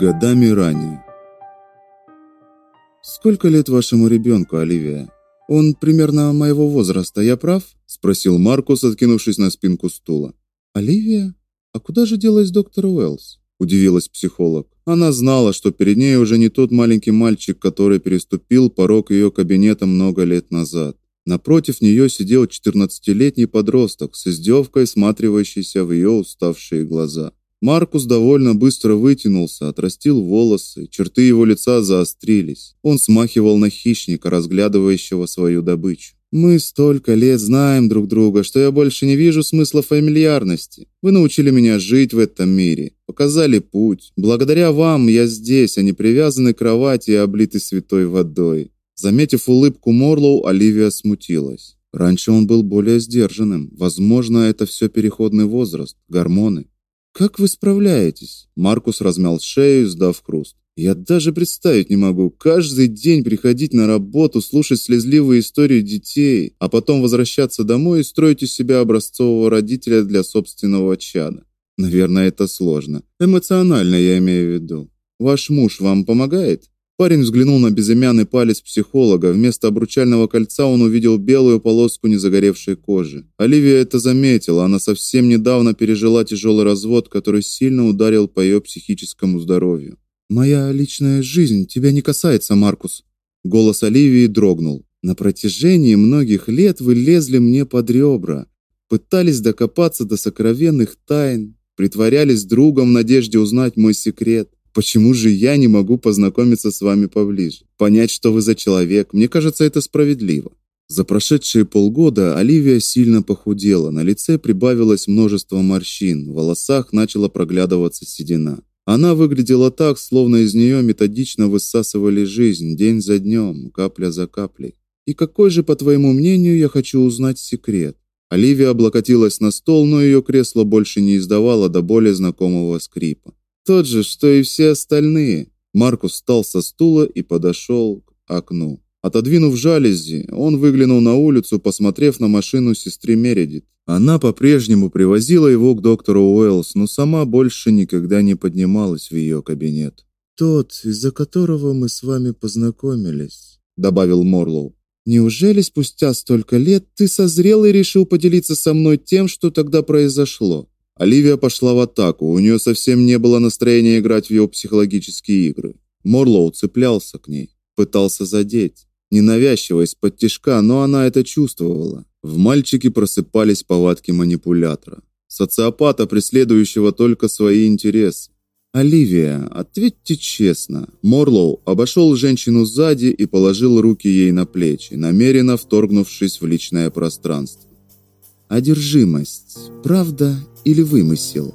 годами ранее. Сколько лет вашему ребенку, Оливия? Он примерно моего возраста, я прав? спросил Маркус, откинувшись на спинку стула. Оливия? А куда же делась доктор Уэллс? удивилась психолог. Она знала, что перед ней уже не тот маленький мальчик, который переступил порог ее кабинета много лет назад. Напротив нее сидел четырнадцатилетний подросток с издевкой, всматривающийся в ее уставшие глаза. Маркус довольно быстро вытянулся, отрастил волосы, черты его лица заострились. Он смахивал на хищника, разглядывающего свою добычу. Мы столько лет знаем друг друга, что я больше не вижу смысла фамильярности. Вы научили меня жить в этом мире, показали путь. Благодаря вам я здесь, а не привязанный к кровати и облитый святой водой. Заметив улыбку Морлоу, Оливия смутилась. Раньше он был более сдержанным. Возможно, это все переходный возраст, гормоны. Как вы справляетесь? Маркус размял шею, сдав хруст. Я даже представить не могу, каждый день приходить на работу, слушать слезливые истории детей, а потом возвращаться домой и строить из себя образцового родителя для собственного чада. Наверное, это сложно. Эмоционально я имею в виду. Ваш муж вам помогает? Парень взглянул на безымянный палец психолога. Вместо обручального кольца он увидел белую полоску незагоревшей кожи. Оливия это заметила. Она совсем недавно пережила тяжелый развод, который сильно ударил по ее психическому здоровью. Моя личная жизнь тебя не касается, Маркус. Голос Оливии дрогнул. На протяжении многих лет вы лезли мне под ребра, пытались докопаться до сокровенных тайн, притворялись другом в надежде узнать мой секрет. Почему же я не могу познакомиться с вами поближе? Понять, что вы за человек? Мне кажется, это справедливо. За прошедшие полгода Оливия сильно похудела, на лице прибавилось множество морщин, в волосах начала проглядываться седина. Она выглядела так, словно из нее методично высасывали жизнь день за днем, капля за каплей. И какой же, по твоему мнению, я хочу узнать секрет? Оливия облокотилась на стол, но ее кресло больше не издавало до более знакомого скрипа. Тот же, что и все остальные. Маркус встал со стула и подошел к окну. Отодвинув жалюзи, он выглянул на улицу, посмотрев на машину сестры Мередит. Она по-прежнему привозила его к доктору Уэллс, но сама больше никогда не поднималась в ее кабинет. Тот, из-за которого мы с вами познакомились, добавил Морлоу. Неужели спустя столько лет ты созрел и решил поделиться со мной тем, что тогда произошло? Оливия пошла в атаку. У нее совсем не было настроения играть в его психологические игры. Морлоу цеплялся к ней, пытался задеть, ненавязчиво из-под тишка, но она это чувствовала. В мальчике просыпались повадки манипулятора, социопата, преследующего только свои интересы. Оливия, ответьте честно. Морлоу обошел женщину сзади и положил руки ей на плечи, намеренно вторгнувшись в личное пространство. Одержимость, правда или вымысел?